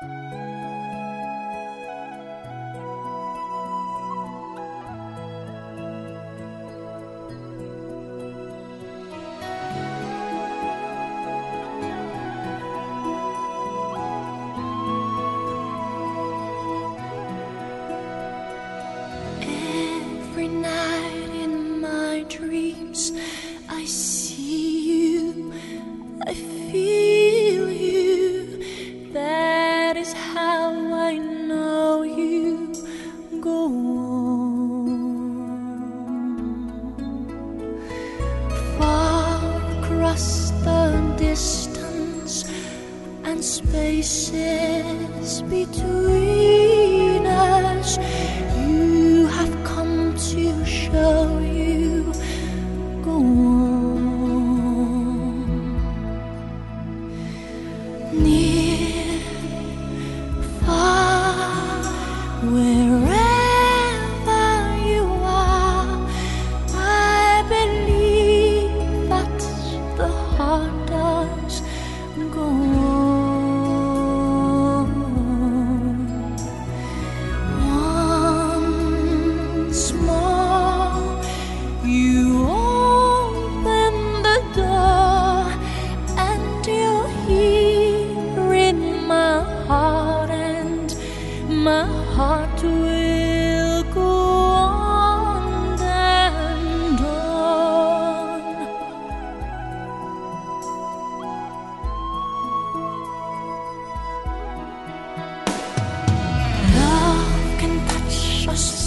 Música and spaces between us. You have come to show you go on. Near, far, wherever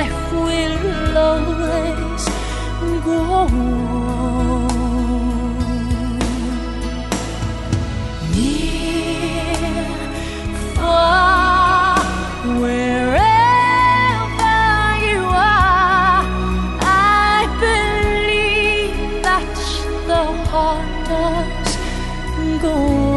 life will always go on. Near, far, wherever you are, I believe that the heart does go on.